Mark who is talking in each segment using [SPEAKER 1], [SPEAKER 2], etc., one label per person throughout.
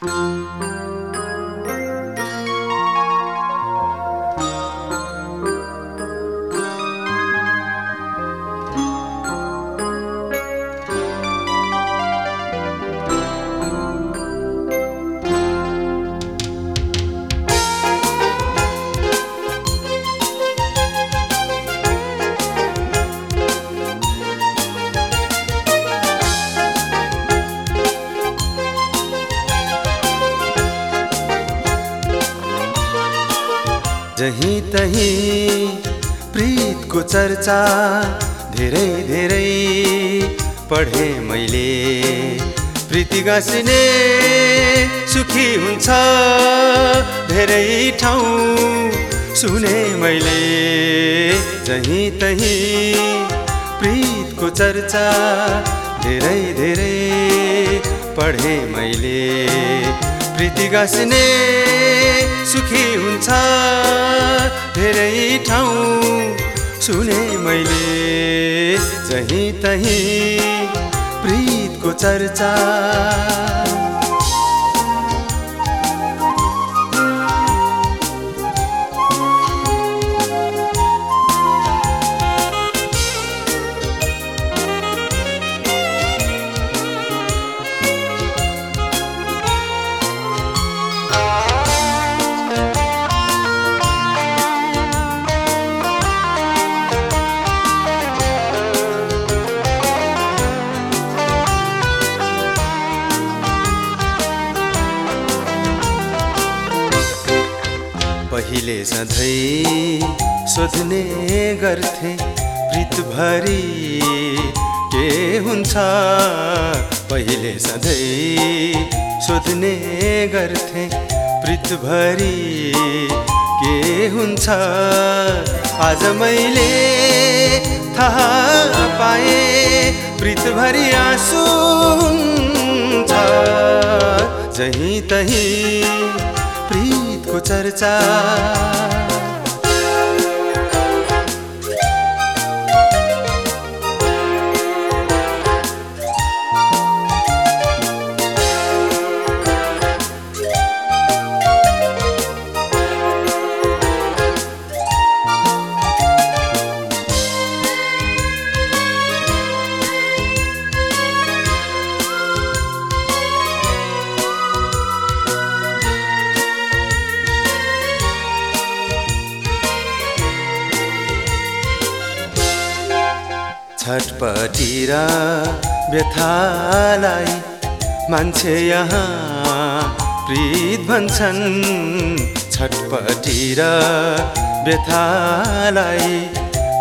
[SPEAKER 1] Música जहीँ तहीँ प्रीतको चर्चा धेरै धेरै पढे मैले। प्रीति गाँसिने सुखी हुन्छ धेरै ठाउँ सुने मैले। जहीँ तहीँ प्रीतको चर्चा धेरै धेरै पढे मैले। प्रीति गाँसिने सुखी हुन्छ। धेरै ठाउँ सुने मैले। जहीँ तहीँ प्रीतको चर्चा। पहिले सधैँ सोध्ने गर्थे प्रीतभरि के हुन्छ। पहिले सधैँ सोध्ने गर्थे प्रीतभरि के हुन्छ। आज मैले थाहा पाएँ प्रीतभरि आँसु हुन्छ। जहीँ तहीँ चर्चा। छटपटी र व्यथालाई मान्छे यहाँ प्रीत भन्छन्। छटपटी र व्यथालाई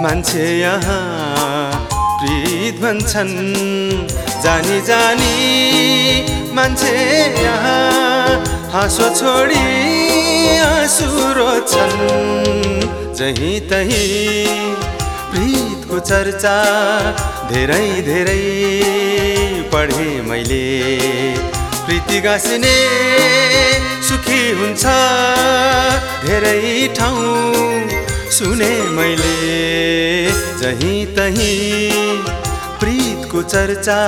[SPEAKER 1] मान्छे यहाँ प्रीत भन्छन्। जानी जानी मान्छे यहाँ हाँसो छोडी आँसु रोज्छन् जहीँ तहीँ प्रीतको चर्चा धेरै धेरै पढे मैले। प्रीति गाँसिने सुखी हुन्छ धेरै ठाउँ सुने मैले। जहीँ तहीँ प्रीतको चर्चा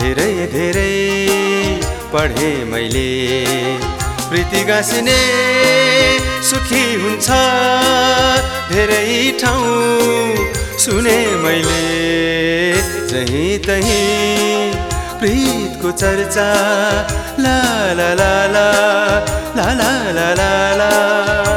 [SPEAKER 1] धेरै धेरै पढे मैले। प्रीति गाँसिने सुखी हुन्छ धेरै ठाउँ सुने मैले। जहीँ तहीँ प्रितको चर्चा। ला ला ला ला ला ला ला ला